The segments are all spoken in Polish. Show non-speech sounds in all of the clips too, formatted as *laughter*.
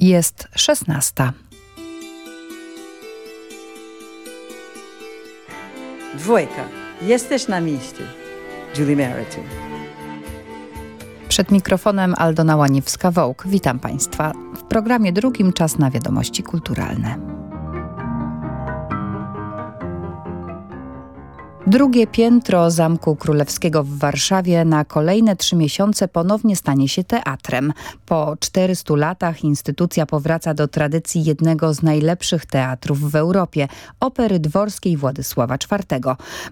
Jest szesnasta. Dwójka. Jesteś na miejscu. Julie Meriton. Przed mikrofonem Aldona Łaniewska-Wołk. Witam Państwa. W programie drugim czas na wiadomości kulturalne. Drugie piętro Zamku Królewskiego w Warszawie na kolejne trzy miesiące ponownie stanie się teatrem. Po 400 latach instytucja powraca do tradycji jednego z najlepszych teatrów w Europie, Opery Dworskiej Władysława IV.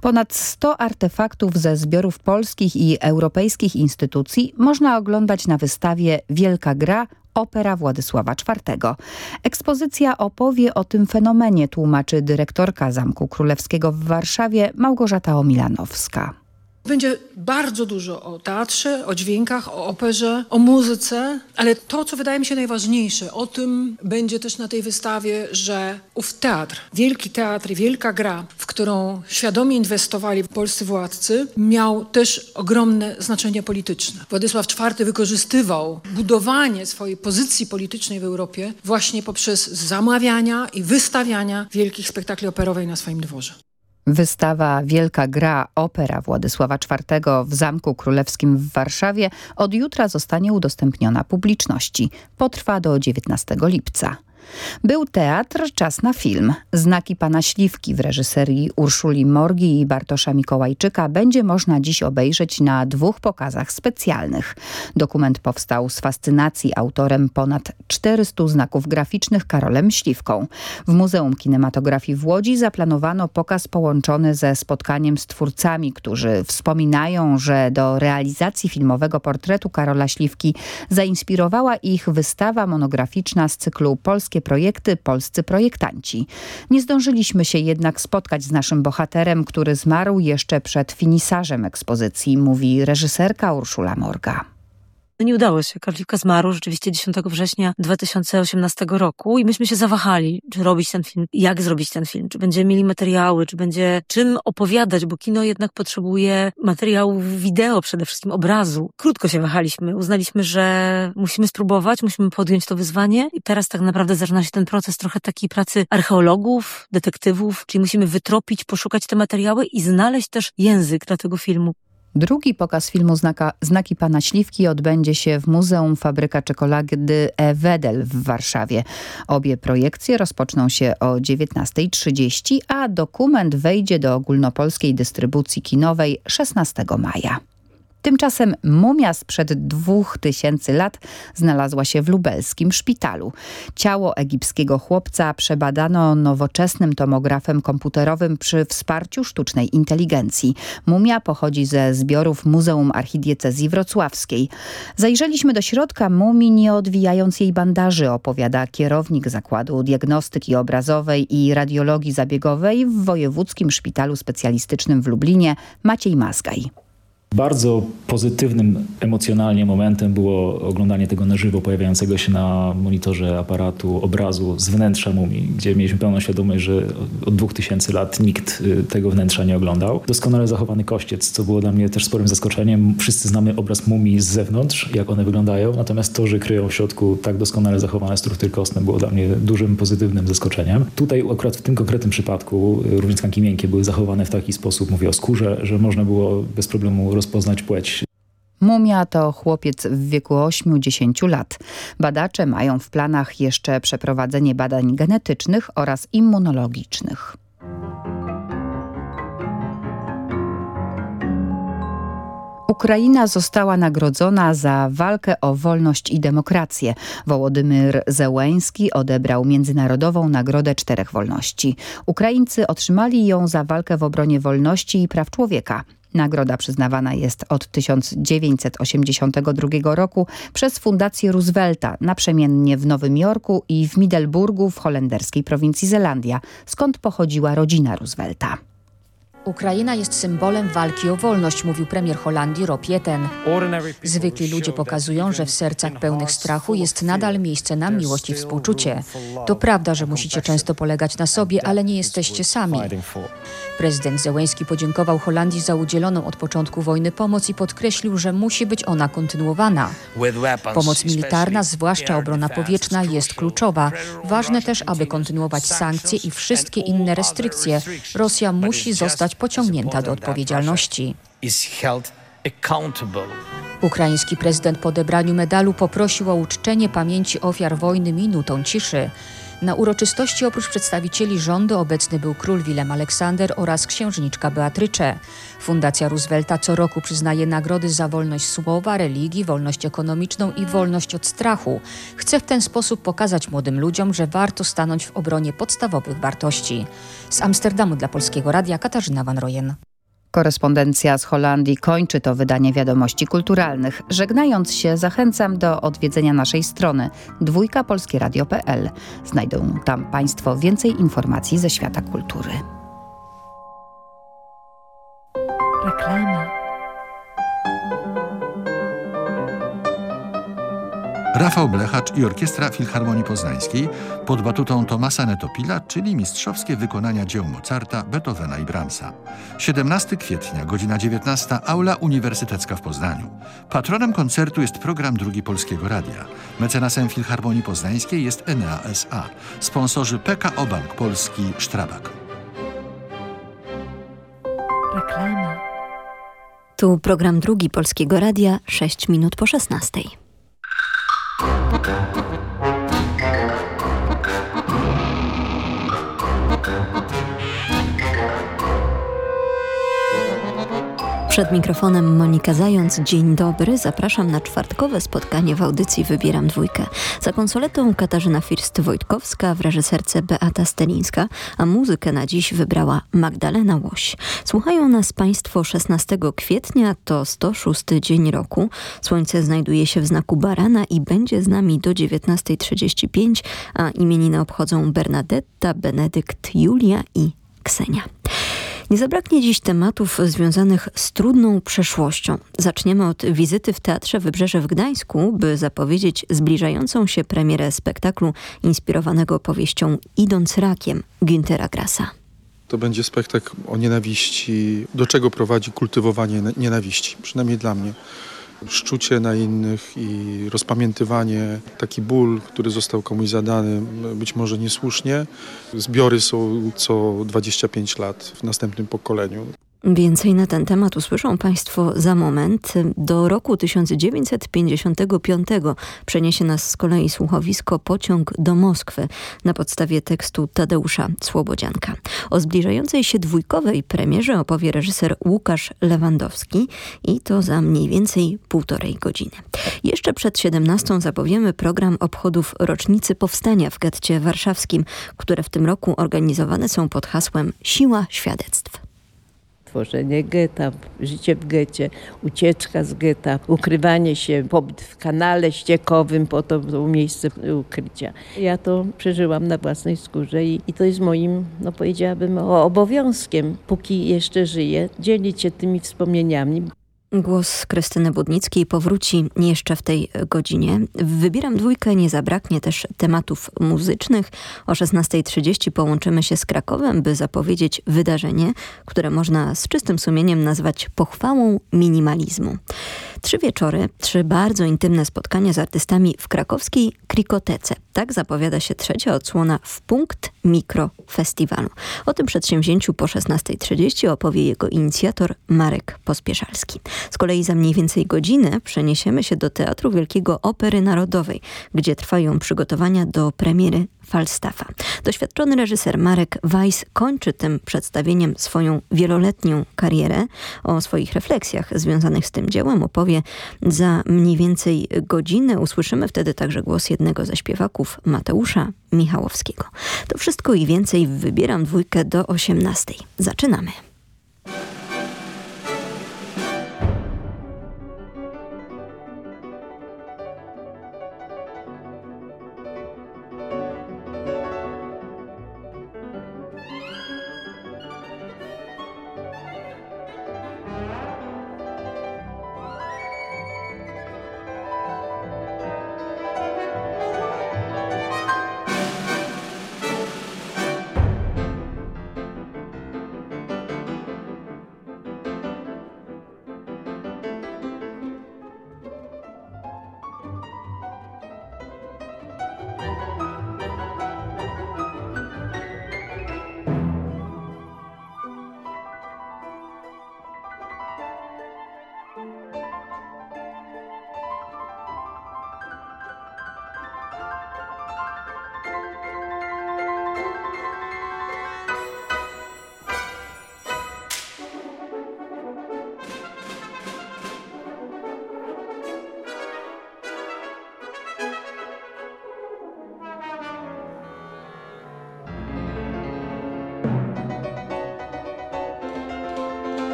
Ponad 100 artefaktów ze zbiorów polskich i europejskich instytucji można oglądać na wystawie Wielka Gra Opera Władysława IV. Ekspozycja opowie o tym fenomenie, tłumaczy dyrektorka Zamku Królewskiego w Warszawie Małgorzata Omilanowska. Będzie bardzo dużo o teatrze, o dźwiękach, o operze, o muzyce, ale to, co wydaje mi się najważniejsze, o tym będzie też na tej wystawie, że ów teatr, wielki teatr i wielka gra, w którą świadomie inwestowali polscy władcy, miał też ogromne znaczenie polityczne. Władysław IV wykorzystywał budowanie swojej pozycji politycznej w Europie właśnie poprzez zamawiania i wystawiania wielkich spektakli operowej na swoim dworze. Wystawa Wielka Gra Opera Władysława IV w Zamku Królewskim w Warszawie od jutra zostanie udostępniona publiczności. Potrwa do 19 lipca. Był teatr, czas na film. Znaki Pana Śliwki w reżyserii Urszuli Morgi i Bartosza Mikołajczyka będzie można dziś obejrzeć na dwóch pokazach specjalnych. Dokument powstał z fascynacji autorem ponad 400 znaków graficznych Karolem Śliwką. W Muzeum Kinematografii w Łodzi zaplanowano pokaz połączony ze spotkaniem z twórcami, którzy wspominają, że do realizacji filmowego portretu Karola Śliwki zainspirowała ich wystawa monograficzna z cyklu Polskie polskie projekty, polscy projektanci. Nie zdążyliśmy się jednak spotkać z naszym bohaterem, który zmarł jeszcze przed finisarzem ekspozycji, mówi reżyserka Urszula Morga. No nie udało się. Karliwka zmarł rzeczywiście 10 września 2018 roku i myśmy się zawahali, czy robić ten film, jak zrobić ten film, czy będziemy mieli materiały, czy będzie czym opowiadać, bo kino jednak potrzebuje materiałów wideo, przede wszystkim obrazu. Krótko się wahaliśmy. Uznaliśmy, że musimy spróbować, musimy podjąć to wyzwanie i teraz tak naprawdę zaczyna się ten proces trochę takiej pracy archeologów, detektywów, czyli musimy wytropić, poszukać te materiały i znaleźć też język dla tego filmu. Drugi pokaz filmu Znaka, Znaki Pana Śliwki odbędzie się w Muzeum Fabryka Czekolady E. Wedel w Warszawie. Obie projekcje rozpoczną się o 19.30, a dokument wejdzie do ogólnopolskiej dystrybucji kinowej 16 maja. Tymczasem mumia sprzed dwóch tysięcy lat znalazła się w lubelskim szpitalu. Ciało egipskiego chłopca przebadano nowoczesnym tomografem komputerowym przy wsparciu sztucznej inteligencji. Mumia pochodzi ze zbiorów Muzeum Archidiecezji Wrocławskiej. Zajrzeliśmy do środka mumii nie odwijając jej bandaży, opowiada kierownik Zakładu Diagnostyki Obrazowej i Radiologii Zabiegowej w Wojewódzkim Szpitalu Specjalistycznym w Lublinie Maciej Mazgaj. Bardzo pozytywnym emocjonalnie momentem było oglądanie tego na żywo pojawiającego się na monitorze aparatu obrazu z wnętrza mumii, gdzie mieliśmy pełną świadomość, że od dwóch tysięcy lat nikt y, tego wnętrza nie oglądał. Doskonale zachowany kościec, co było dla mnie też sporym zaskoczeniem. Wszyscy znamy obraz mumii z zewnątrz, jak one wyglądają, natomiast to, że kryją w środku tak doskonale zachowane struktury kostne było dla mnie dużym pozytywnym zaskoczeniem. Tutaj akurat w tym konkretnym przypadku y, również tkanki miękkie były zachowane w taki sposób, mówię o skórze, że można było bez problemu rozpoznać płeć. Mumia to chłopiec w wieku 8-10 lat. Badacze mają w planach jeszcze przeprowadzenie badań genetycznych oraz immunologicznych. Ukraina została nagrodzona za walkę o wolność i demokrację. Wołodymyr Zełęński odebrał Międzynarodową Nagrodę Czterech Wolności. Ukraińcy otrzymali ją za walkę w obronie wolności i praw człowieka. Nagroda przyznawana jest od 1982 roku przez Fundację Roosevelta naprzemiennie w Nowym Jorku i w Middelburgu w holenderskiej prowincji Zelandia, skąd pochodziła rodzina Roosevelta. Ukraina jest symbolem walki o wolność, mówił premier Holandii Rob. Zwykli ludzie pokazują, że w sercach pełnych strachu jest nadal miejsce na miłość i współczucie. To prawda, że musicie często polegać na sobie, ale nie jesteście sami. Prezydent Zełęński podziękował Holandii za udzieloną od początku wojny pomoc i podkreślił, że musi być ona kontynuowana. Pomoc militarna, zwłaszcza obrona powietrzna, jest kluczowa. Ważne też, aby kontynuować sankcje i wszystkie inne restrykcje. Rosja musi zostać pociągnięta do odpowiedzialności. Ukraiński prezydent po odebraniu medalu poprosił o uczczenie pamięci ofiar wojny minutą ciszy. Na uroczystości oprócz przedstawicieli rządu obecny był król Willem Aleksander oraz księżniczka Beatrycze. Fundacja Roosevelta co roku przyznaje nagrody za wolność słowa, religii, wolność ekonomiczną i wolność od strachu. Chce w ten sposób pokazać młodym ludziom, że warto stanąć w obronie podstawowych wartości. Z Amsterdamu dla Polskiego Radia Katarzyna Van Rojen. Korespondencja z Holandii kończy to wydanie wiadomości kulturalnych. Żegnając się, zachęcam do odwiedzenia naszej strony dwójkapolskieradio.pl. Znajdą tam Państwo więcej informacji ze świata kultury. Reklama. Rafał Blechacz i Orkiestra Filharmonii Poznańskiej pod batutą Tomasa Netopila, czyli mistrzowskie wykonania dzieł Mozarta, Beethovena i Brahmsa. 17 kwietnia, godzina 19, Aula Uniwersytecka w Poznaniu. Patronem koncertu jest program Drugi Polskiego Radia. Mecenasem Filharmonii Poznańskiej jest Enea S.A. Sponsorzy PKO Bank Polski Sztrabak. Reklama. Tu program Drugi Polskiego Radia, 6 minut po 16. Música Przed mikrofonem Monika Zając. Dzień dobry. Zapraszam na czwartkowe spotkanie w audycji Wybieram Dwójkę. Za konsoletą Katarzyna First-Wojtkowska, w reżyserce Beata Stelińska, a muzykę na dziś wybrała Magdalena Łoś. Słuchają nas Państwo 16 kwietnia, to 106 dzień roku. Słońce znajduje się w znaku barana i będzie z nami do 19.35, a imieniny obchodzą Bernadetta, Benedykt, Julia i Ksenia. Nie zabraknie dziś tematów związanych z trudną przeszłością. Zaczniemy od wizyty w Teatrze Wybrzeże w Gdańsku, by zapowiedzieć zbliżającą się premierę spektaklu inspirowanego powieścią Idąc rakiem Günthera Grasa. To będzie spektakl o nienawiści. Do czego prowadzi kultywowanie nienawiści? Przynajmniej dla mnie szczucie na innych i rozpamiętywanie, taki ból, który został komuś zadany, być może niesłusznie. Zbiory są co 25 lat w następnym pokoleniu. Więcej na ten temat usłyszą Państwo za moment. Do roku 1955 przeniesie nas z kolei słuchowisko Pociąg do Moskwy na podstawie tekstu Tadeusza Słobodzianka. O zbliżającej się dwójkowej premierze opowie reżyser Łukasz Lewandowski i to za mniej więcej półtorej godziny. Jeszcze przed 17 zapowiemy program obchodów rocznicy powstania w getcie warszawskim, które w tym roku organizowane są pod hasłem Siła Świadectw tworzenie getta, życie w getcie, ucieczka z getta, ukrywanie się, pobyt w kanale ściekowym po to było miejsce ukrycia. Ja to przeżyłam na własnej skórze i, i to jest moim, no powiedziałabym, obowiązkiem, póki jeszcze żyję, dzielić się tymi wspomnieniami. Głos Krystyny Budnickiej powróci jeszcze w tej godzinie. Wybieram dwójkę, nie zabraknie też tematów muzycznych. O 16.30 połączymy się z Krakowem, by zapowiedzieć wydarzenie, które można z czystym sumieniem nazwać pochwałą minimalizmu. Trzy wieczory, trzy bardzo intymne spotkania z artystami w krakowskiej Krikotece. Tak zapowiada się trzecia odsłona w Punkt Mikro Festiwalu. O tym przedsięwzięciu po 16.30 opowie jego inicjator Marek Pospieszalski. Z kolei za mniej więcej godzinę przeniesiemy się do Teatru Wielkiego Opery Narodowej, gdzie trwają przygotowania do premiery Falstaffa. Doświadczony reżyser Marek Weiss kończy tym przedstawieniem swoją wieloletnią karierę. O swoich refleksjach związanych z tym dziełem opowie za mniej więcej godzinę. Usłyszymy wtedy także głos jednego ze śpiewaków, Mateusza Michałowskiego. To wszystko i więcej wybieram dwójkę do 18. Zaczynamy.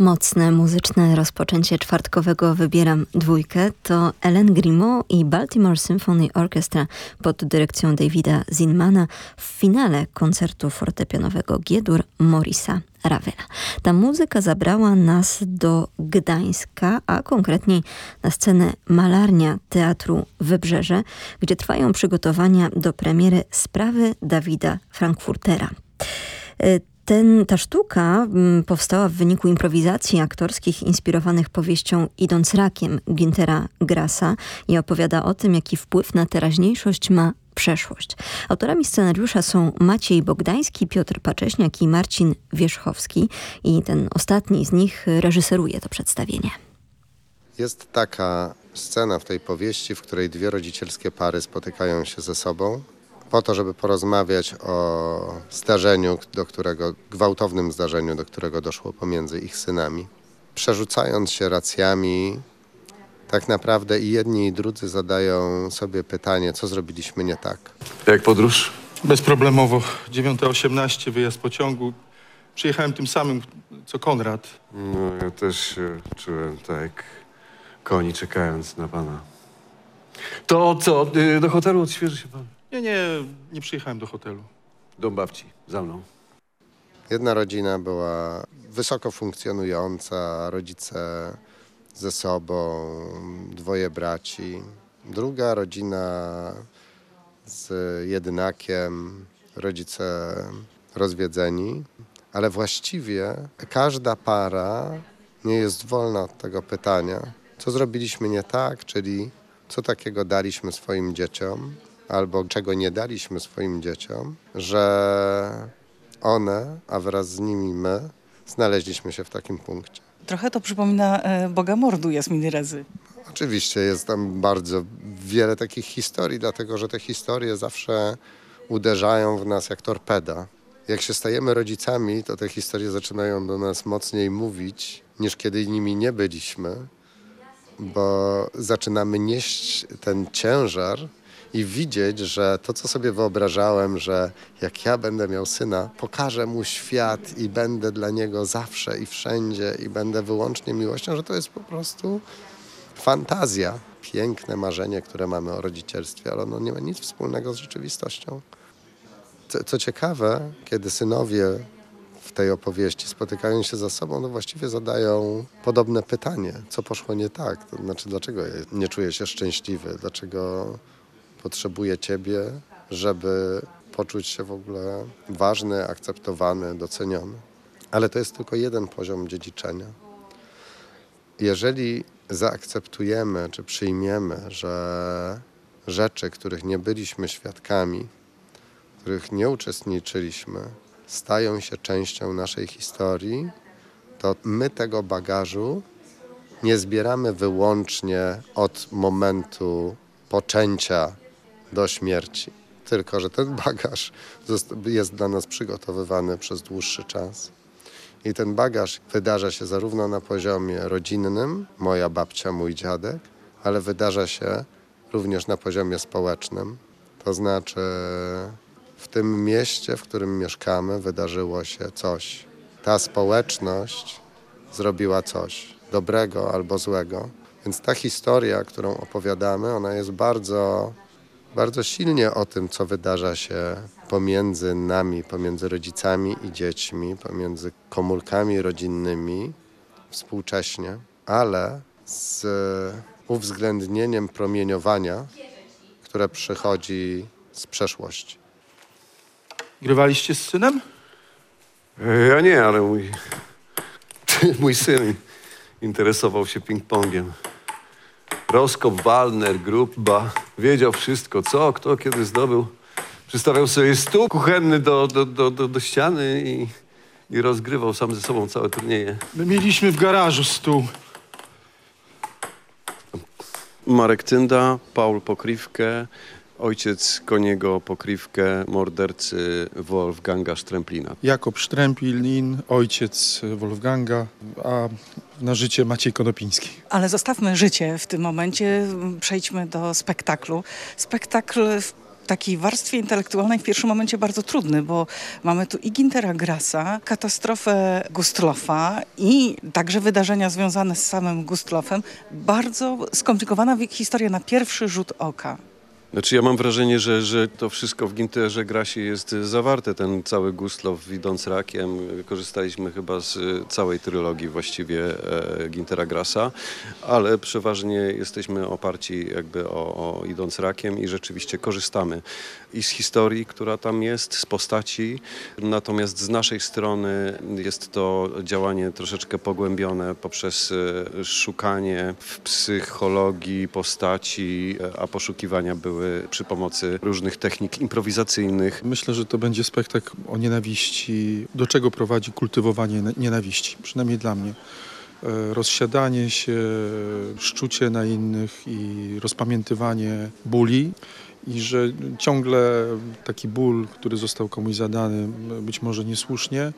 Mocne muzyczne rozpoczęcie czwartkowego Wybieram dwójkę to Ellen Grimaud i Baltimore Symphony Orchestra pod dyrekcją Davida Zinmana w finale koncertu fortepianowego G-dur Morisa Ravela. Ta muzyka zabrała nas do Gdańska, a konkretniej na scenę Malarnia Teatru Wybrzeże, gdzie trwają przygotowania do premiery sprawy Dawida Frankfurtera. Ten, ta sztuka mm, powstała w wyniku improwizacji aktorskich inspirowanych powieścią Idąc rakiem Gintera Grasa i opowiada o tym, jaki wpływ na teraźniejszość ma przeszłość. Autorami scenariusza są Maciej Bogdański, Piotr Pacześniak i Marcin Wierzchowski i ten ostatni z nich reżyseruje to przedstawienie. Jest taka scena w tej powieści, w której dwie rodzicielskie pary spotykają się ze sobą po to, żeby porozmawiać o zdarzeniu, do którego, gwałtownym zdarzeniu, do którego doszło pomiędzy ich synami. Przerzucając się racjami, tak naprawdę i jedni i drudzy zadają sobie pytanie, co zrobiliśmy nie tak. Jak podróż? Bezproblemowo. 9.18, wyjazd pociągu. Przyjechałem tym samym, co Konrad. No, ja też się czułem tak, koni czekając na pana. To co, y, do hotelu odświeży się pan? Nie, nie, nie przyjechałem do hotelu. Do babci, za mną. Jedna rodzina była wysoko funkcjonująca, rodzice ze sobą, dwoje braci. Druga rodzina z jedynakiem, rodzice rozwiedzeni, ale właściwie każda para nie jest wolna od tego pytania, co zrobiliśmy nie tak, czyli co takiego daliśmy swoim dzieciom, albo czego nie daliśmy swoim dzieciom, że one, a wraz z nimi my, znaleźliśmy się w takim punkcie. Trochę to przypomina e, Boga Mordu Jasminy Rezy. Oczywiście jest tam bardzo wiele takich historii, dlatego że te historie zawsze uderzają w nas jak torpeda. Jak się stajemy rodzicami, to te historie zaczynają do nas mocniej mówić, niż kiedy nimi nie byliśmy, bo zaczynamy nieść ten ciężar i widzieć, że to, co sobie wyobrażałem, że jak ja będę miał syna, pokażę mu świat i będę dla niego zawsze i wszędzie i będę wyłącznie miłością, że to jest po prostu fantazja. Piękne marzenie, które mamy o rodzicielstwie, ale ono nie ma nic wspólnego z rzeczywistością. Co, co ciekawe, kiedy synowie w tej opowieści spotykają się ze sobą, no właściwie zadają podobne pytanie, co poszło nie tak, to znaczy dlaczego nie czuję się szczęśliwy, dlaczego potrzebuję Ciebie, żeby poczuć się w ogóle ważny, akceptowany, doceniony. Ale to jest tylko jeden poziom dziedziczenia. Jeżeli zaakceptujemy czy przyjmiemy, że rzeczy, których nie byliśmy świadkami, których nie uczestniczyliśmy, stają się częścią naszej historii, to my tego bagażu nie zbieramy wyłącznie od momentu poczęcia do śmierci. Tylko, że ten bagaż jest dla nas przygotowywany przez dłuższy czas. I ten bagaż wydarza się zarówno na poziomie rodzinnym, moja babcia, mój dziadek, ale wydarza się również na poziomie społecznym. To znaczy, w tym mieście, w którym mieszkamy, wydarzyło się coś. Ta społeczność zrobiła coś dobrego albo złego. Więc ta historia, którą opowiadamy, ona jest bardzo bardzo silnie o tym, co wydarza się pomiędzy nami, pomiędzy rodzicami i dziećmi, pomiędzy komórkami rodzinnymi współcześnie, ale z uwzględnieniem promieniowania, które przychodzi z przeszłości. Grywaliście z synem? Ja nie, ale mój, *laughs* mój syn interesował się ping-pongiem. Roskop, Walner, Grupba. Wiedział wszystko, co, kto, kiedy zdobył. Przystawiał sobie stół kuchenny do, do, do, do, do ściany i, i rozgrywał sam ze sobą całe turnieje. My mieliśmy w garażu stół. Marek Tynda, Paul Pokrywkę, ojciec Koniego Pokrywkę, mordercy Wolfganga Sztremplina. Jakob Sztremplin, ojciec Wolfganga, a na życie Maciej Konopiński. Ale zostawmy życie w tym momencie, przejdźmy do spektaklu. Spektakl takiej warstwie intelektualnej w pierwszym momencie bardzo trudny, bo mamy tu i Gintera Grasa, katastrofę Gustlofa i także wydarzenia związane z samym Gustlofem. Bardzo skomplikowana historia na pierwszy rzut oka. Znaczy ja mam wrażenie, że, że to wszystko w Ginterze Grasie jest zawarte, ten cały Gustlow idąc rakiem. Korzystaliśmy chyba z całej trylogii właściwie e, Gintera Grasa, ale przeważnie jesteśmy oparci jakby o, o idąc rakiem i rzeczywiście korzystamy i z historii, która tam jest, z postaci. Natomiast z naszej strony jest to działanie troszeczkę pogłębione poprzez e, szukanie w psychologii postaci, e, a poszukiwania były przy pomocy różnych technik improwizacyjnych. Myślę, że to będzie spektakl o nienawiści. Do czego prowadzi kultywowanie nienawiści? Przynajmniej dla mnie e, rozsiadanie się, szczucie na innych i rozpamiętywanie bóli i że ciągle taki ból, który został komuś zadany, być może niesłusznie,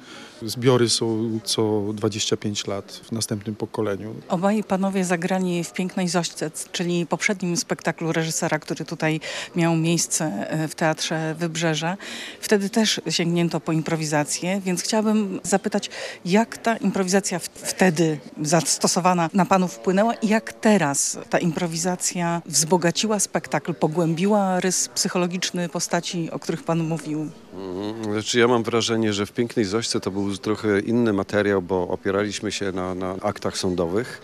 zbiory są co 25 lat w następnym pokoleniu. Obaj panowie zagrani w Pięknej Zośce, czyli poprzednim spektaklu reżysera, który tutaj miał miejsce e, w Teatrze Wybrzeże. Wtedy też sięgnięto po improwizację, więc chciałabym zapytać, jak ta improwizacja wtedy zastosowana na panów wpłynęła i jak teraz ta improwizacja wzbogaciła spektakl, pogłębiła rys psychologiczny postaci, o których Pan mówił? Mhm. Znaczy ja mam wrażenie, że w Pięknej Zośce to był trochę inny materiał, bo opieraliśmy się na, na aktach sądowych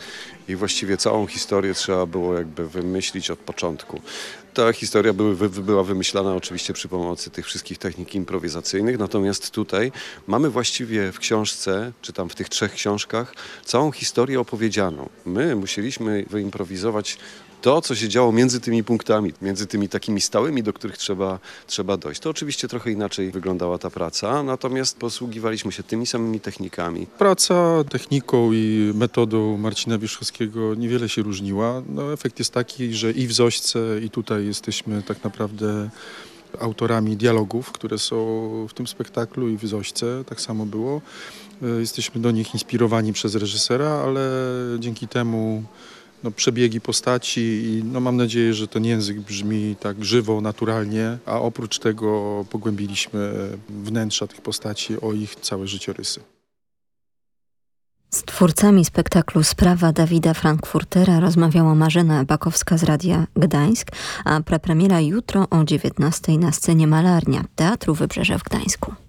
i właściwie całą historię trzeba było jakby wymyślić od początku. Ta historia była wymyślana oczywiście przy pomocy tych wszystkich technik improwizacyjnych, natomiast tutaj mamy właściwie w książce, czy tam w tych trzech książkach, całą historię opowiedzianą. My musieliśmy wyimprowizować to, co się działo między tymi punktami, między tymi takimi stałymi, do których trzeba, trzeba dojść. To oczywiście trochę inaczej wyglądała ta praca, natomiast posługiwaliśmy się tymi samymi technikami. Praca techniką i metodą Marcina Wierzchowskiego niewiele się różniła. No, efekt jest taki, że i w Zośce, i tutaj jesteśmy tak naprawdę autorami dialogów, które są w tym spektaklu i w Zośce, tak samo było. Jesteśmy do nich inspirowani przez reżysera, ale dzięki temu no, przebiegi postaci i no, mam nadzieję, że ten język brzmi tak żywo, naturalnie, a oprócz tego pogłębiliśmy wnętrza tych postaci o ich całe życiorysy. Z twórcami spektaklu Sprawa Dawida Frankfurtera rozmawiała Marzena Bakowska z Radia Gdańsk, a prepremiera jutro o 19 na scenie Malarnia Teatru Wybrzeże w Gdańsku.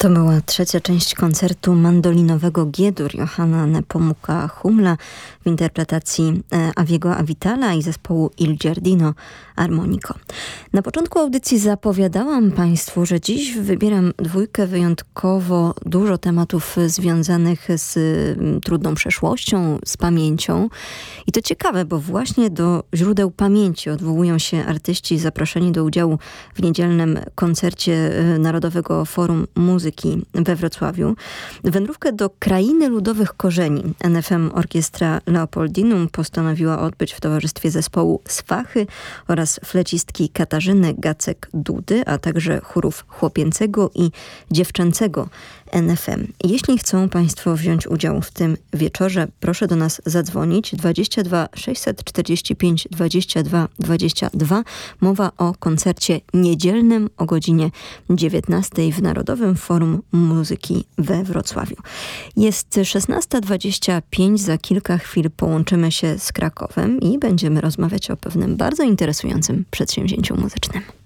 To była trzecia część koncertu mandolinowego Giedur Johanna Nepomuka Humla w interpretacji e, Aviego Avitala i zespołu Il Giardino Armonico. Na początku audycji zapowiadałam Państwu, że dziś wybieram dwójkę wyjątkowo dużo tematów związanych z mm, trudną przeszłością, z pamięcią. I to ciekawe, bo właśnie do źródeł pamięci odwołują się artyści zaproszeni do udziału w niedzielnym koncercie e, Narodowego Forum Muzyki we Wrocławiu. Wędrówkę do krainy ludowych korzeni NFM Orkiestra Leopoldinum postanowiła odbyć w towarzystwie zespołu Sfachy oraz flecistki Katarzyny Gacek-Dudy, a także chórów chłopięcego i dziewczęcego NFM. Jeśli chcą Państwo wziąć udział w tym wieczorze, proszę do nas zadzwonić 22 645 22 22. Mowa o koncercie niedzielnym o godzinie 19 w Narodowym Forum Muzyki we Wrocławiu. Jest 16.25, za kilka chwil połączymy się z Krakowem i będziemy rozmawiać o pewnym bardzo interesującym przedsięwzięciu muzycznym.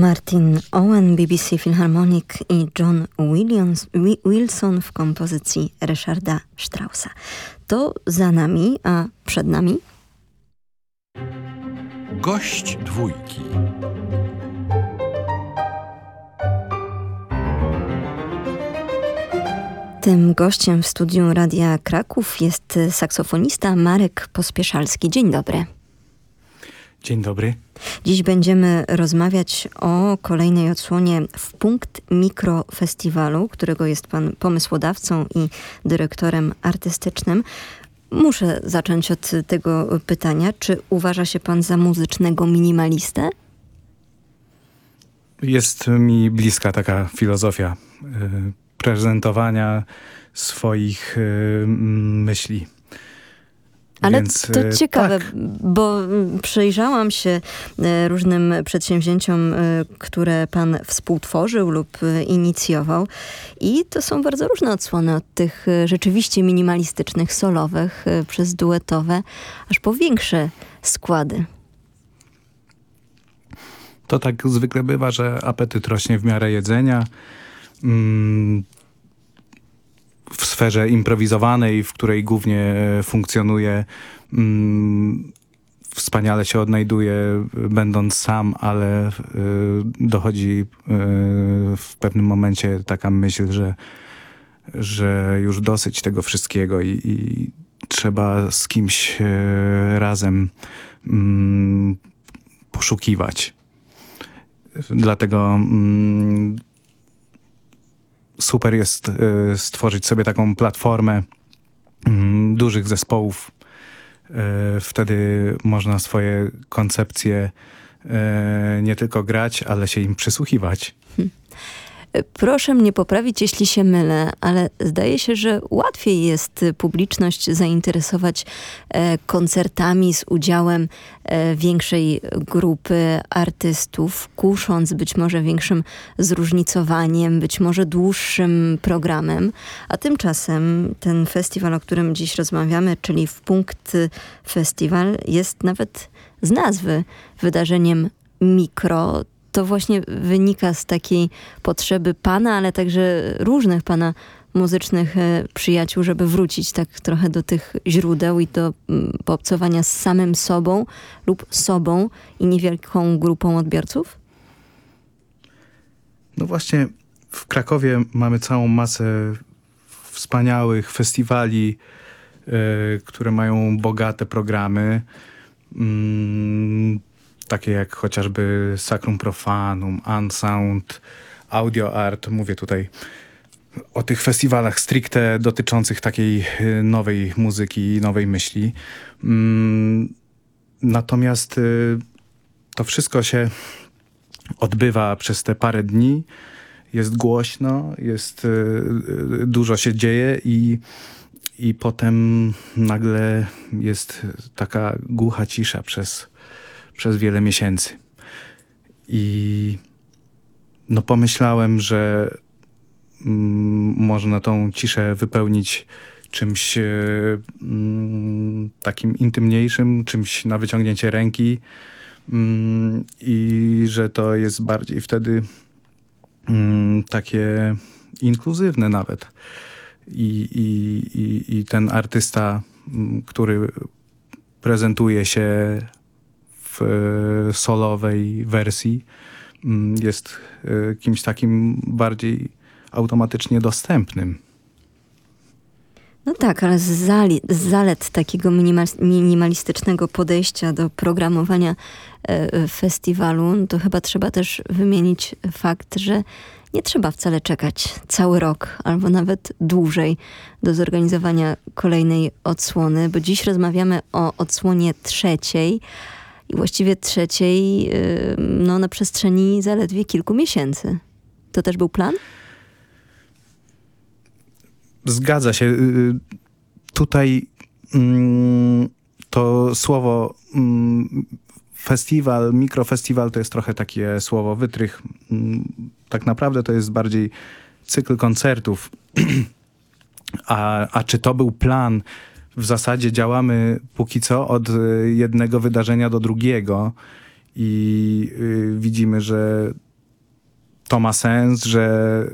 Martin Owen, BBC Philharmonic i John Williams, Wilson w kompozycji Ryszarda Straussa. To za nami, a przed nami? Gość dwójki. Tym gościem w studiu Radia Kraków jest saksofonista Marek Pospieszalski. Dzień dobry. Dzień dobry. Dziś będziemy rozmawiać o kolejnej odsłonie w Punkt Mikro Festiwalu, którego jest pan pomysłodawcą i dyrektorem artystycznym. Muszę zacząć od tego pytania. Czy uważa się pan za muzycznego minimalistę? Jest mi bliska taka filozofia y, prezentowania swoich y, myśli. Ale Więc, to e, ciekawe, tak. bo przyjrzałam się e, różnym przedsięwzięciom, e, które pan współtworzył lub inicjował i to są bardzo różne odsłony od tych rzeczywiście minimalistycznych, solowych, przez duetowe, aż po większe składy. To tak zwykle bywa, że apetyt rośnie w miarę jedzenia. W sferze improwizowanej, w której głównie e, funkcjonuje, mm, wspaniale się odnajduje, będąc sam, ale y, dochodzi y, w pewnym momencie taka myśl, że, że już dosyć tego wszystkiego i, i trzeba z kimś razem mm, poszukiwać. Dlatego mm, super jest y, stworzyć sobie taką platformę mm, dużych zespołów. Y, wtedy można swoje koncepcje y, nie tylko grać, ale się im przysłuchiwać. Proszę mnie poprawić, jeśli się mylę, ale zdaje się, że łatwiej jest publiczność zainteresować e, koncertami z udziałem e, większej grupy artystów, kusząc być może większym zróżnicowaniem, być może dłuższym programem. A tymczasem ten festiwal, o którym dziś rozmawiamy, czyli w punkt festiwal, jest nawet z nazwy wydarzeniem mikro to właśnie wynika z takiej potrzeby pana, ale także różnych pana muzycznych e, przyjaciół, żeby wrócić tak trochę do tych źródeł i do mm, poobcowania z samym sobą lub sobą i niewielką grupą odbiorców? No właśnie w Krakowie mamy całą masę wspaniałych festiwali, y, które mają bogate programy. Mm, takie jak chociażby Sacrum Profanum, Unsound, Audio Art. Mówię tutaj o tych festiwalach stricte dotyczących takiej y, nowej muzyki i nowej myśli. Mm, natomiast y, to wszystko się odbywa przez te parę dni. Jest głośno, jest y, dużo się dzieje i i potem nagle jest taka głucha cisza przez przez wiele miesięcy. I no pomyślałem, że mm, można tą ciszę wypełnić czymś e, mm, takim intymniejszym, czymś na wyciągnięcie ręki mm, i że to jest bardziej wtedy takie inkluzywne nawet. I, i, i, i ten artysta, który prezentuje się e, solowej wersji mm, jest e, kimś takim bardziej automatycznie dostępnym. No tak, ale z, zali, z zalet takiego minimalistycznego podejścia do programowania e, festiwalu, no to chyba trzeba też wymienić fakt, że nie trzeba wcale czekać cały rok albo nawet dłużej do zorganizowania kolejnej odsłony, bo dziś rozmawiamy o odsłonie trzeciej, i właściwie trzeciej no, na przestrzeni zaledwie kilku miesięcy. To też był plan? Zgadza się. Y, y, tutaj mm, to słowo mm, festiwal, mikrofestiwal to jest trochę takie słowo wytrych. Mm, tak naprawdę to jest bardziej cykl koncertów. *clears throat* A, a czy to był plan w zasadzie działamy póki co od y, jednego wydarzenia do drugiego i y, widzimy, że to ma sens, że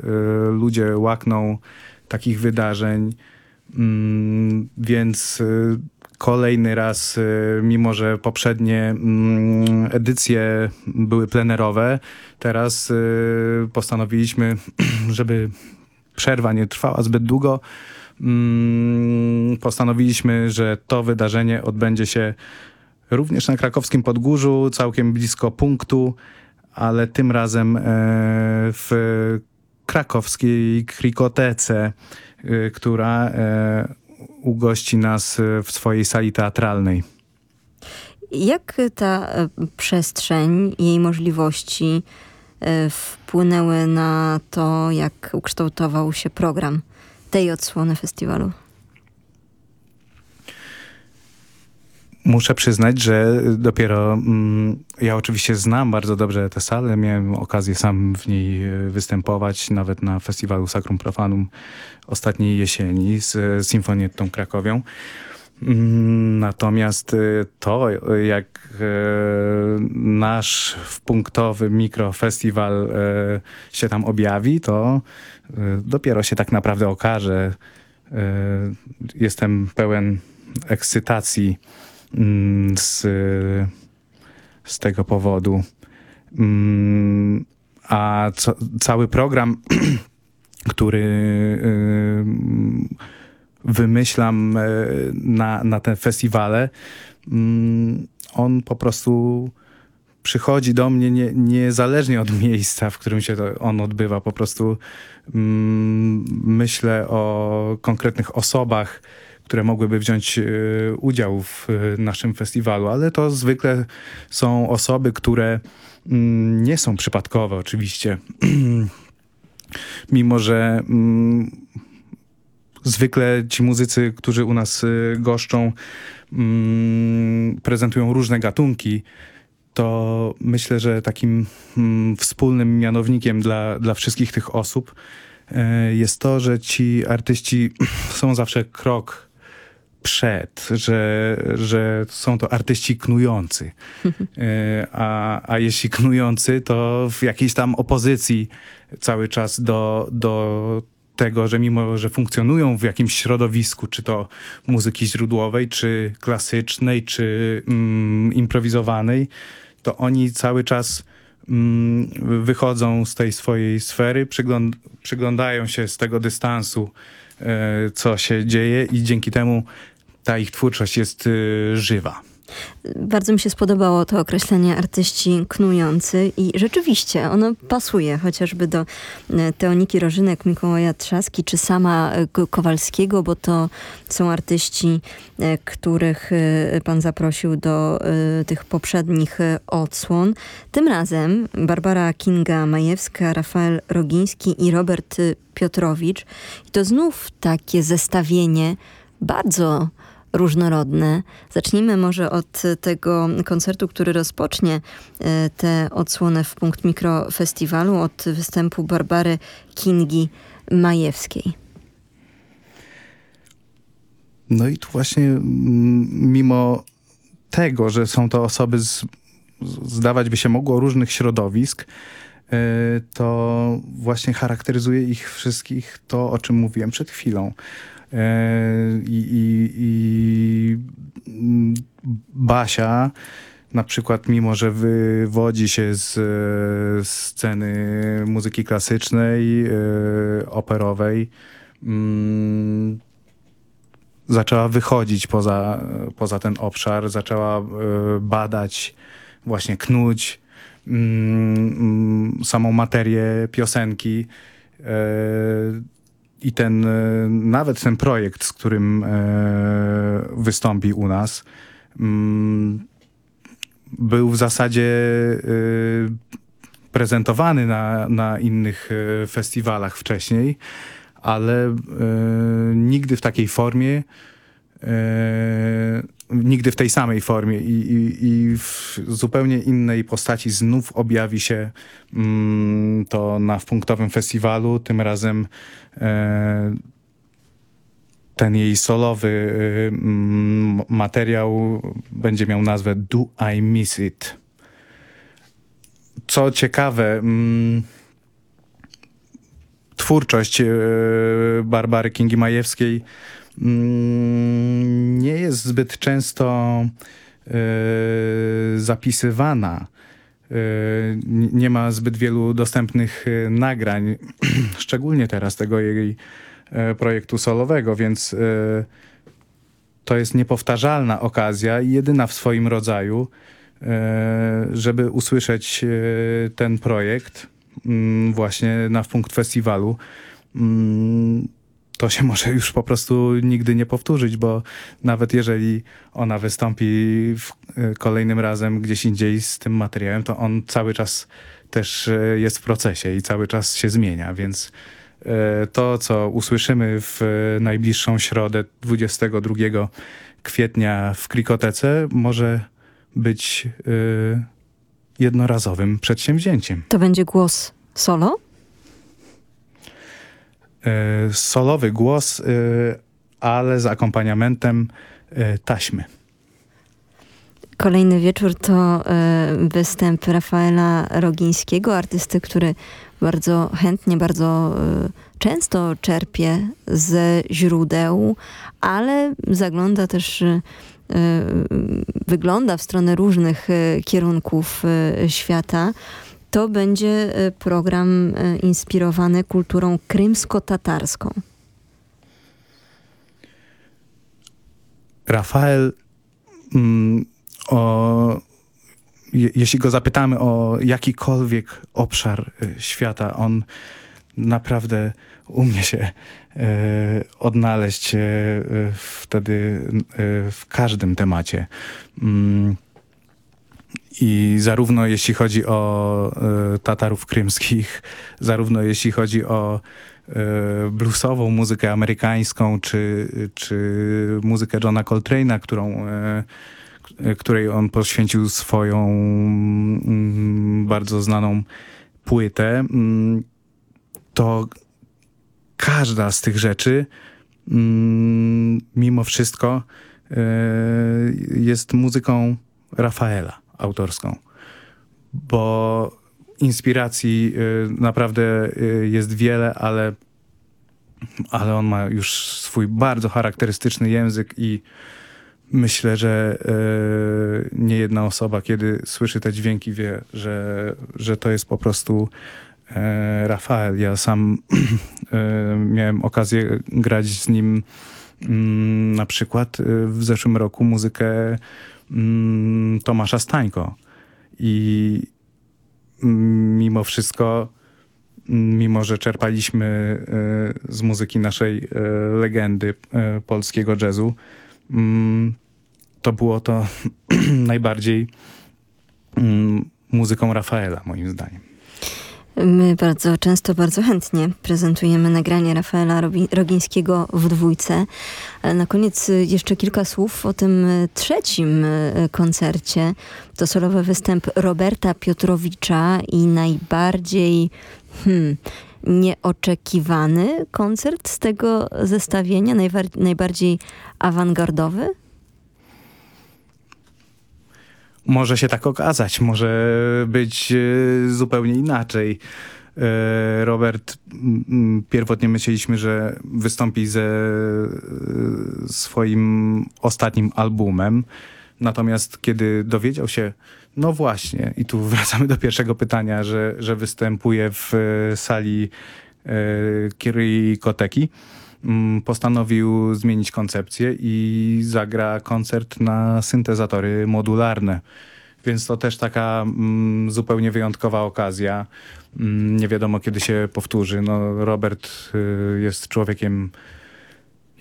ludzie łakną takich wydarzeń, mm, więc kolejny raz, mimo że poprzednie mm, edycje były plenerowe, teraz postanowiliśmy, *clears throat* żeby przerwa nie trwała zbyt długo, postanowiliśmy, że to wydarzenie odbędzie się również na krakowskim Podgórzu, całkiem blisko punktu, ale tym razem e, w krakowskiej krikotece, e, która e, ugości nas w swojej sali teatralnej. Jak ta przestrzeń, jej możliwości wpłynęły na to, jak ukształtował się program tej odsłony festiwalu? Muszę przyznać, że dopiero mm, ja oczywiście znam bardzo dobrze tę salę. Miałem okazję sam w niej e, występować, nawet na festiwalu Sacrum Profanum ostatniej jesieni z, z Sinfonietą Krakowią. Mm, natomiast e, to, jak e, nasz punktowy mikrofestiwal się tam objawi, to dopiero się tak naprawdę okaże. Jestem pełen ekscytacji Mm, z, z tego powodu. Mm, a co, cały program, *clears throat* który y, wymyślam y, na, na te festiwale, mm, on po prostu przychodzi do mnie nie, niezależnie od miejsca, w którym się on odbywa. Po prostu myślę o konkretnych osobach, które mogłyby wziąć e, udział w e, naszym festiwalu, ale to zwykle są osoby, które mm, nie są przypadkowe oczywiście. *clears throat* Mimo, że mm, zwykle ci muzycy, którzy u nas e, goszczą, mm, prezentują różne gatunki, to myślę, że takim wspólnym mianownikiem dla, dla wszystkich tych osób jest to, że ci artyści *clears throat* są zawsze krok przed, że, że są to artyści knujący. E, a, a jeśli knujący, to w jakiejś tam opozycji cały czas do, do tego, że mimo, że funkcjonują w jakimś środowisku, czy to muzyki źródłowej, czy klasycznej, czy mm, improwizowanej, to oni cały czas mm, wychodzą z tej swojej sfery, przygląd przyglądają się z tego dystansu, e, co się dzieje i dzięki temu ta ich twórczość jest y, żywa. Bardzo mi się spodobało to określenie artyści knujący i rzeczywiście ono pasuje chociażby do y, Teoniki Rożynek, Mikołaja Trzaski czy sama y, Kowalskiego, bo to są artyści, których pan zaprosił do tych poprzednich odsłon. Tym razem Barbara Kinga-Majewska, Rafael Rogiński i Robert Piotrowicz. I to znów takie zestawienie bardzo różnorodne. Zacznijmy może od tego koncertu, który rozpocznie e, tę odsłonę w punkt mikrofestiwalu, od występu Barbary Kingi Majewskiej. No i tu właśnie mimo tego, że są to osoby z, zdawać by się mogło różnych środowisk, e, to właśnie charakteryzuje ich wszystkich to, o czym mówiłem przed chwilą. E, i, i, i Basia na przykład mimo, że wywodzi się z sceny muzyki klasycznej, e, operowej, mm, zaczęła wychodzić poza, poza ten obszar, zaczęła e, badać, właśnie knuć mm, mm, samą materię piosenki i ten, e, nawet ten projekt, z którym e, wystąpi u nas, mm, był w zasadzie e, prezentowany na, na innych festiwalach wcześniej, ale nigdy w takiej formie nigdy w tej samej formie i, i, i, w zupełnie innej postaci znów objawi się mm, to na punktowym festiwalu. Tym razem e, ten jej solowy e, mm, materiał będzie miał nazwę Do I Miss It? Co ciekawe, mm, twórczość Barbary Kingi Majewskiej nie jest zbyt często zapisywana. Nie ma zbyt wielu dostępnych nagrań, *clears throat* szczególnie teraz tego jej projektu solowego, więc to jest niepowtarzalna okazja i jedyna w swoim rodzaju, e, żeby usłyszeć e, ten projekt mm, właśnie na punkt festiwalu. To się może już po prostu nigdy nie powtórzyć, bo nawet jeżeli ona wystąpi e, kolejnym razem gdzieś indziej z tym materiałem, to on cały czas też jest w procesie i cały czas się zmienia, więc E, to, co usłyszymy w najbliższą środę 22 kwietnia w Krikotece może być e, jednorazowym przedsięwzięciem. To będzie głos solo? E, solowy głos, ale z akompaniamentem taśmy. Kolejny wieczór to występ Rafaela Rogińskiego, artysty, który bardzo chętnie, bardzo y, często czerpie ze źródeł, ale zagląda też y, y, wygląda w stronę różnych kierunków świata, to będzie program inspirowany kulturą krymsko-tatarską. Rafael mm, o jeśli go zapytamy o jakikolwiek obszar y, świata, on naprawdę umie się e, odnaleźć e, wtedy e, w każdym temacie. Mm. I zarówno jeśli chodzi o Tatarów krymskich, *laughs* zarówno jeśli chodzi o bluesową muzykę amerykańską, czy, czy muzykę Johna Coltrane'a, którą której on poświęcił swoją mm, bardzo znaną płytę, mm, to każda z tych rzeczy mm, mimo wszystko e, jest muzyką Rafaela autorską, bo inspiracji e, naprawdę e, jest wiele, ale, ale on ma już swój bardzo charakterystyczny język i Myślę, że e, nie jedna osoba, kiedy słyszy te dźwięki, wie, że, że to jest po prostu Rafael. Ja sam *clears throat* miałem okazję grać z nim mm, na przykład w zeszłym roku muzykę mm, Tomasza Stańko. I mimo wszystko, mimo że czerpaliśmy z muzyki naszej legendy polskiego jazzu, Mm, to było to *clears throat* najbardziej mm, muzyką Rafaela, moim zdaniem. My bardzo często, bardzo chętnie prezentujemy nagranie Rafaela Rogińskiego w dwójce. Na koniec jeszcze kilka słów o tym trzecim e, koncercie. To solowy występ Roberta Piotrowicza i najbardziej hmm, nieoczekiwany koncert z tego zestawienia, najbardziej awangardowy? Może się tak okazać, może być e, zupełnie inaczej. E, Robert, pierwotnie myśleliśmy, że wystąpi ze e, swoim ostatnim albumem. Natomiast kiedy dowiedział się, no właśnie, i tu *laughs* wracamy do pierwszego pytania, że, że występuje w sali Kirikoteki, postanowił zmienić koncepcję i zagra koncert na syntezatory modularne. Więc to też taka mm, zupełnie wyjątkowa okazja. Mm, nie wiadomo, kiedy się powtórzy. No, Robert y, jest człowiekiem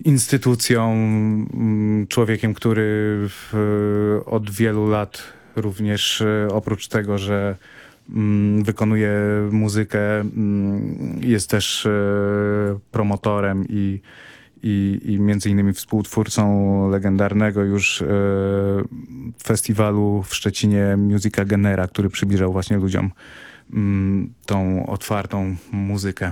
instytucją, mm, człowiekiem, który w, od wielu lat również e, oprócz tego, że mm, wykonuje muzykę, mm, jest też e, promotorem i, i, i między innymi współtwórcą legendarnego już e, festiwalu w Szczecinie Musica Genera, który przybliżał właśnie ludziom mm, tą otwartą muzykę.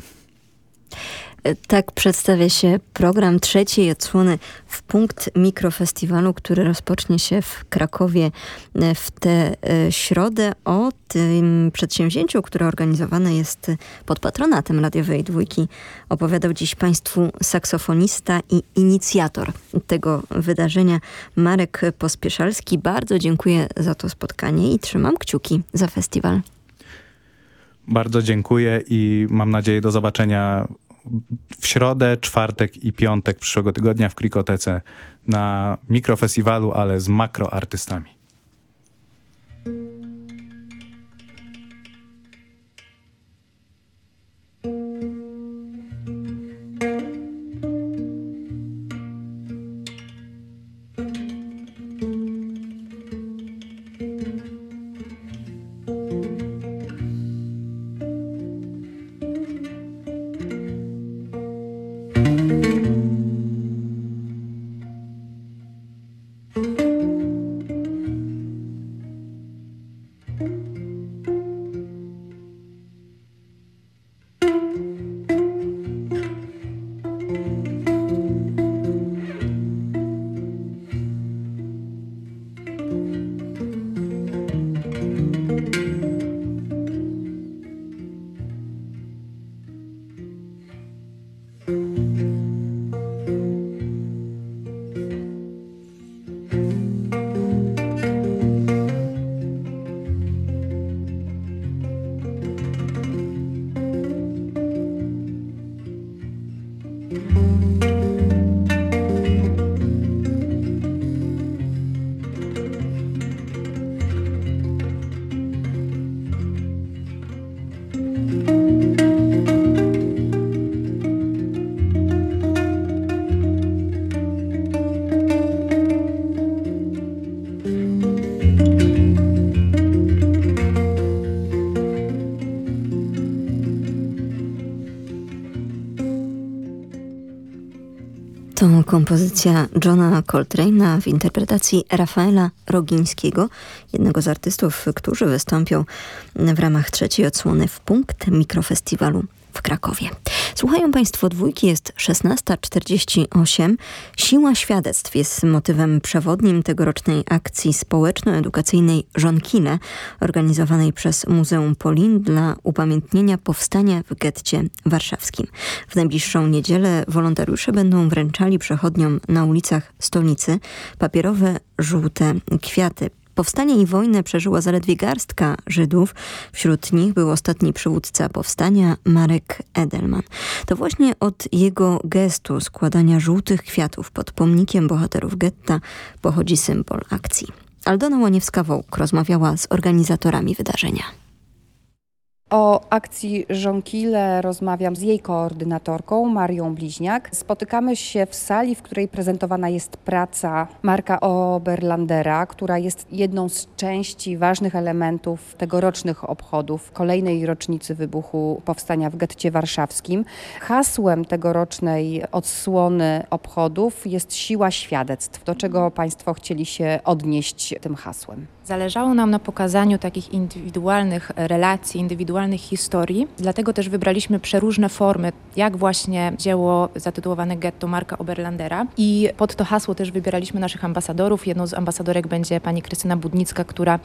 Tak przedstawia się program trzeciej odsłony w punkt mikrofestiwalu, który rozpocznie się w Krakowie e, w tę e, środę o tym przedsięwzięciu, które organizowane jest pod patronatem radiowej dwójki. Opowiadał dziś Państwu saksofonista i inicjator tego wydarzenia Marek Pospieszalski. Bardzo dziękuję za to spotkanie i trzymam kciuki za festiwal. Bardzo dziękuję i mam nadzieję do zobaczenia w środę, czwartek i piątek przyszłego tygodnia w Krikotece na mikrofestiwalu, ale z makroartystami. Kompozycja Johna Coltrane'a w interpretacji Rafaela Rogińskiego, jednego z artystów, którzy wystąpią w ramach trzeciej odsłony w punkt mikrofestiwalu w Krakowie. Słuchają Państwo dwójki, jest 16.48. Siła świadectw jest motywem przewodnim tegorocznej akcji społeczno-edukacyjnej Żonkile, organizowanej przez Muzeum Polin dla upamiętnienia powstania w getcie warszawskim. W najbliższą niedzielę wolontariusze będą wręczali przechodniom na ulicach stolicy papierowe żółte kwiaty Powstanie i wojnę przeżyła zaledwie garstka Żydów. Wśród nich był ostatni przywódca powstania Marek Edelman. To właśnie od jego gestu składania żółtych kwiatów pod pomnikiem bohaterów getta pochodzi symbol akcji. Aldona Łaniewska-Wołk rozmawiała z organizatorami wydarzenia. O akcji Żonkile rozmawiam z jej koordynatorką, Marią Bliźniak. Spotykamy się w sali, w której prezentowana jest praca Marka Oberlandera, która jest jedną z części ważnych elementów tegorocznych obchodów kolejnej rocznicy wybuchu powstania w getcie warszawskim. Hasłem tegorocznej odsłony obchodów jest siła świadectw. Do czego Państwo chcieli się odnieść tym hasłem? Zależało nam na pokazaniu takich indywidualnych relacji, indywidualnych historii, dlatego też wybraliśmy przeróżne formy, jak właśnie dzieło zatytułowane Getto Marka Oberlandera i pod to hasło też wybieraliśmy naszych ambasadorów. Jedną z ambasadorek będzie pani Krystyna Budnicka, która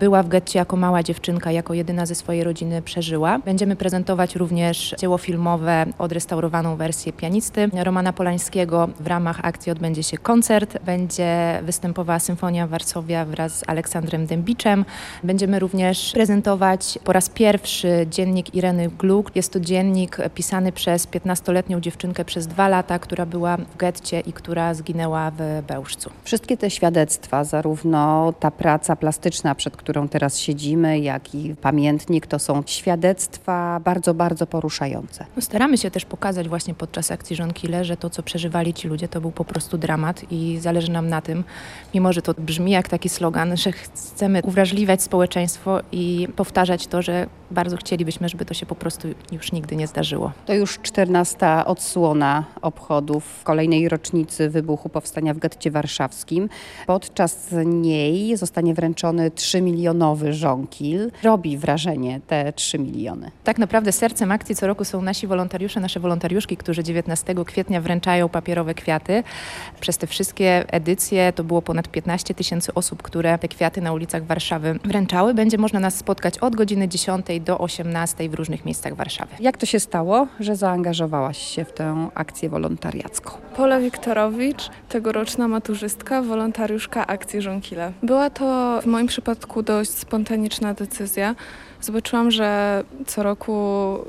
była w getcie jako mała dziewczynka, jako jedyna ze swojej rodziny przeżyła. Będziemy prezentować również dzieło filmowe, odrestaurowaną wersję pianisty Romana Polańskiego. W ramach akcji odbędzie się koncert, będzie występowała Symfonia Warszawia wraz z Aleksandrem Aleksandrem Dębiczem. Będziemy również prezentować po raz pierwszy dziennik Ireny Gluck. Jest to dziennik pisany przez 15-letnią dziewczynkę przez dwa lata, która była w getcie i która zginęła w Bełżcu. Wszystkie te świadectwa, zarówno ta praca plastyczna, przed którą teraz siedzimy, jak i pamiętnik, to są świadectwa bardzo, bardzo poruszające. No staramy się też pokazać właśnie podczas akcji Żonkile, że to, co przeżywali ci ludzie, to był po prostu dramat i zależy nam na tym, mimo że to brzmi jak taki slogan, że chcemy uwrażliwiać społeczeństwo i powtarzać to, że bardzo chcielibyśmy, żeby to się po prostu już nigdy nie zdarzyło. To już 14 odsłona obchodów kolejnej rocznicy wybuchu powstania w getcie warszawskim. Podczas niej zostanie wręczony 3-milionowy żonkil. Robi wrażenie te 3 miliony. Tak naprawdę sercem akcji co roku są nasi wolontariusze, nasze wolontariuszki, którzy 19 kwietnia wręczają papierowe kwiaty. Przez te wszystkie edycje to było ponad 15 tysięcy osób, które te kwiaty na ulicach Warszawy wręczały. Będzie można nas spotkać od godziny 10 do 18 w różnych miejscach Warszawy. Jak to się stało, że zaangażowałaś się w tę akcję wolontariacką? Pola Wiktorowicz, tegoroczna maturzystka, wolontariuszka akcji Żonkile. Była to w moim przypadku dość spontaniczna decyzja. Zobaczyłam, że co roku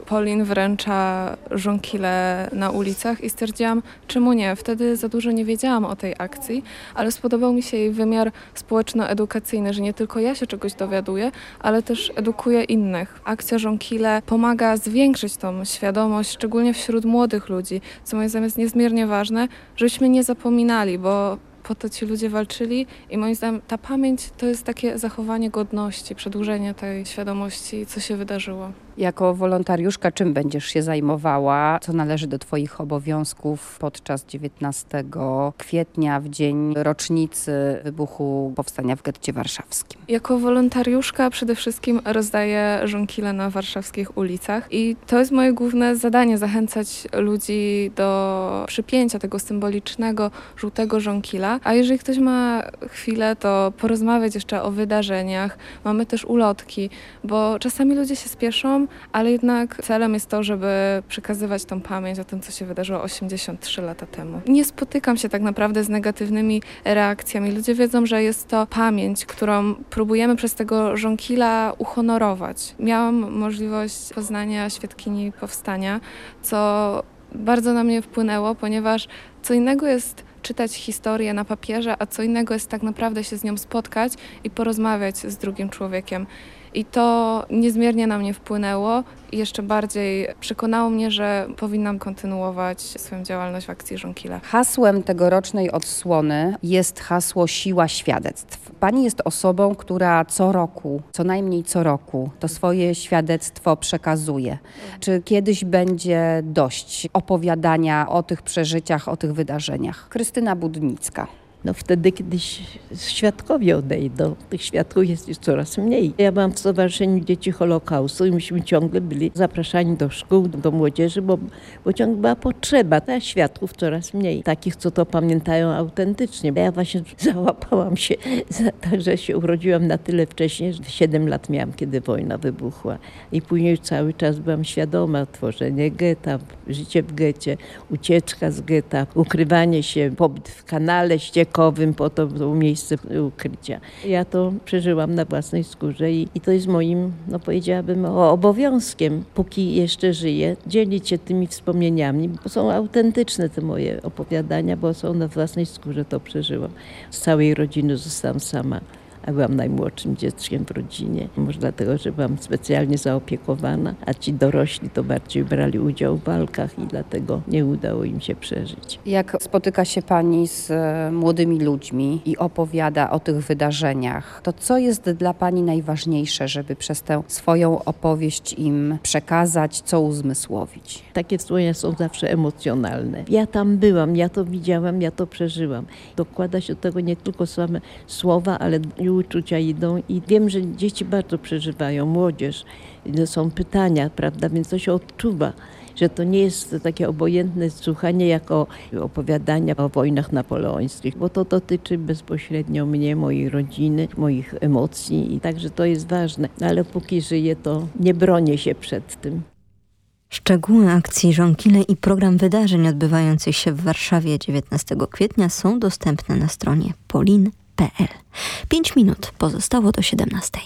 Polin wręcza żonkile na ulicach i stwierdziłam, czemu nie. Wtedy za dużo nie wiedziałam o tej akcji, ale spodobał mi się jej wymiar społeczno-edukacyjny, że nie tylko ja się czegoś dowiaduję, ale też edukuję innych. Akcja żonkile pomaga zwiększyć tą świadomość, szczególnie wśród młodych ludzi, co moim zdaniem jest niezmiernie ważne, żebyśmy nie zapominali, bo po to ci ludzie walczyli i moim zdaniem ta pamięć to jest takie zachowanie godności, przedłużenie tej świadomości, co się wydarzyło. Jako wolontariuszka czym będziesz się zajmowała? Co należy do Twoich obowiązków podczas 19 kwietnia, w dzień rocznicy wybuchu powstania w getcie warszawskim? Jako wolontariuszka przede wszystkim rozdaję żonkile na warszawskich ulicach i to jest moje główne zadanie, zachęcać ludzi do przypięcia tego symbolicznego żółtego żonkila. A jeżeli ktoś ma chwilę, to porozmawiać jeszcze o wydarzeniach. Mamy też ulotki, bo czasami ludzie się spieszą, ale jednak celem jest to, żeby przekazywać tą pamięć o tym, co się wydarzyło 83 lata temu. Nie spotykam się tak naprawdę z negatywnymi reakcjami. Ludzie wiedzą, że jest to pamięć, którą próbujemy przez tego żonkila uhonorować. Miałam możliwość poznania świadkini powstania, co bardzo na mnie wpłynęło, ponieważ co innego jest czytać historię na papierze, a co innego jest tak naprawdę się z nią spotkać i porozmawiać z drugim człowiekiem. I to niezmiernie na mnie wpłynęło i jeszcze bardziej przekonało mnie, że powinnam kontynuować swoją działalność w akcji Żonkile. Hasłem tegorocznej odsłony jest hasło Siła Świadectw. Pani jest osobą, która co roku, co najmniej co roku, to swoje świadectwo przekazuje. Czy kiedyś będzie dość opowiadania o tych przeżyciach, o tych wydarzeniach? Krystyna Budnicka no wtedy, kiedy świadkowie odejdą, tych świadków jest już coraz mniej. Ja byłam w Stowarzyszeniu Dzieci Holokaustu i myśmy ciągle byli zapraszani do szkół, do młodzieży, bo, bo ciągle była potrzeba. A świadków coraz mniej, takich, co to pamiętają autentycznie. Ja właśnie *laughs* załapałam się za to, że się urodziłam na tyle wcześnie, że 7 lat miałam, kiedy wojna wybuchła. I później cały czas byłam świadoma tworzenie getta, życie w getcie, ucieczka z getta, ukrywanie się, pobyt w kanale po to było miejsce ukrycia. Ja to przeżyłam na własnej skórze i, i to jest moim, no powiedziałabym, obowiązkiem, póki jeszcze żyję, dzielić się tymi wspomnieniami, bo są autentyczne te moje opowiadania, bo są na własnej skórze, to przeżyłam. Z całej rodziny zostałam sama a byłam najmłodszym dzieckiem w rodzinie. Może dlatego, że byłam specjalnie zaopiekowana, a ci dorośli to bardziej brali udział w walkach i dlatego nie udało im się przeżyć. Jak spotyka się Pani z e, młodymi ludźmi i opowiada o tych wydarzeniach, to co jest dla Pani najważniejsze, żeby przez tę swoją opowieść im przekazać, co uzmysłowić? Takie słowa są zawsze emocjonalne. Ja tam byłam, ja to widziałam, ja to przeżyłam. Dokłada się do tego nie tylko same słowa, ale uczucia idą i wiem, że dzieci bardzo przeżywają, młodzież. Są pytania, prawda, więc to się odczuwa że to nie jest takie obojętne słuchanie jako opowiadania o wojnach napoleońskich, bo to dotyczy bezpośrednio mnie, mojej rodziny, moich emocji i także to jest ważne. Ale póki żyję, to nie bronię się przed tym. Szczegóły akcji Żonkile i program wydarzeń odbywających się w Warszawie 19 kwietnia są dostępne na stronie polin.pl. 5 minut pozostało do 17.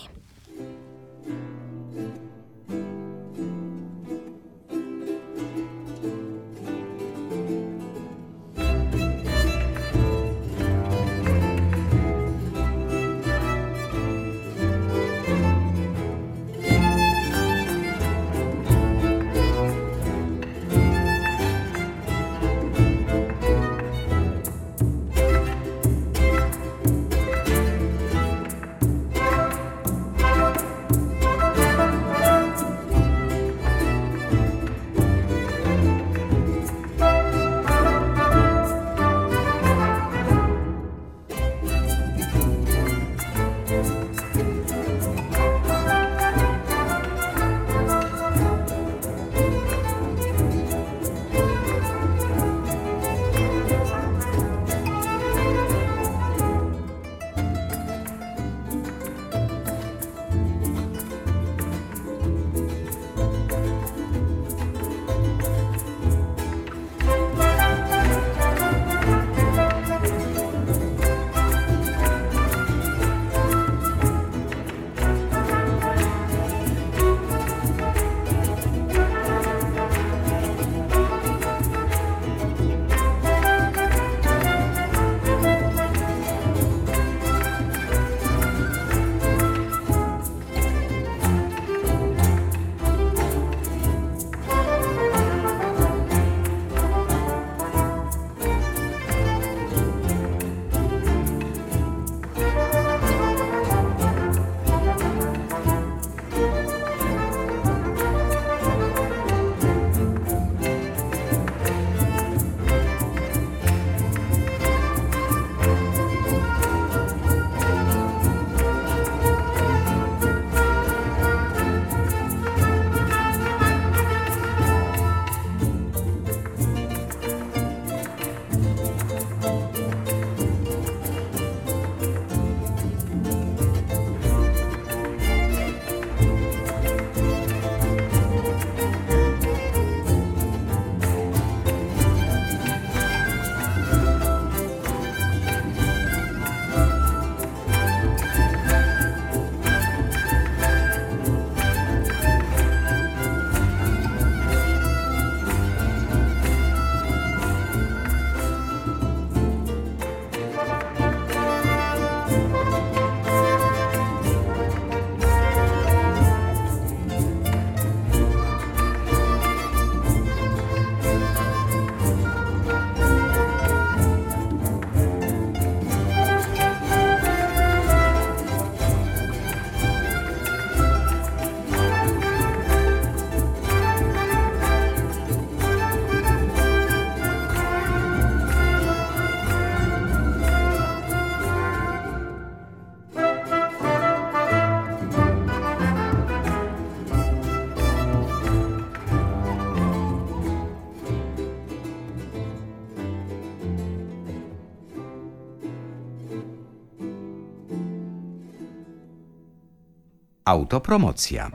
Autopromocja.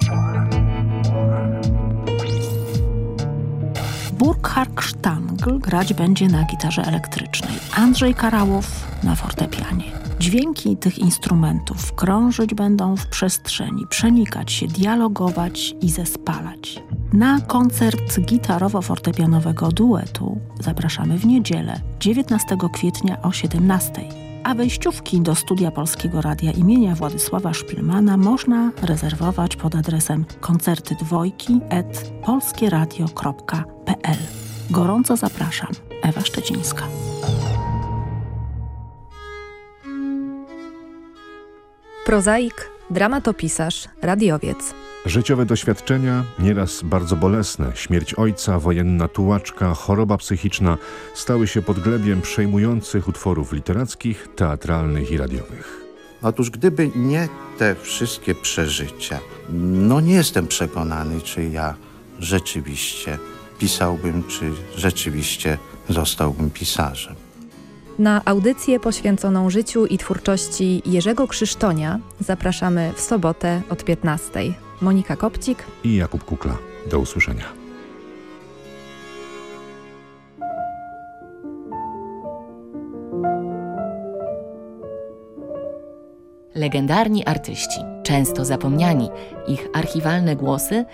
Burkhard Sztangl grać będzie na gitarze elektrycznej, Andrzej Karałow na fortepianie. Dźwięki tych instrumentów krążyć będą w przestrzeni, przenikać się, dialogować i zespalać. Na koncert gitarowo-fortepianowego duetu zapraszamy w niedzielę, 19 kwietnia o 17. A wejściówki do studia Polskiego Radia imienia Władysława Szpilmana można rezerwować pod adresem koncerty dwojki et polskieradio.pl. Gorąco zapraszam. Ewa Szczecińska. Prozaik, dramatopisarz, radiowiec. Życiowe doświadczenia, nieraz bardzo bolesne, śmierć ojca, wojenna tułaczka, choroba psychiczna stały się podglebiem przejmujących utworów literackich, teatralnych i radiowych. Otóż gdyby nie te wszystkie przeżycia, no nie jestem przekonany, czy ja rzeczywiście pisałbym, czy rzeczywiście zostałbym pisarzem. Na audycję poświęconą życiu i twórczości Jerzego Krzysztonia zapraszamy w sobotę od 15. Monika Kopcik i Jakub Kukla. Do usłyszenia. Legendarni artyści, często zapomniani, ich archiwalne głosy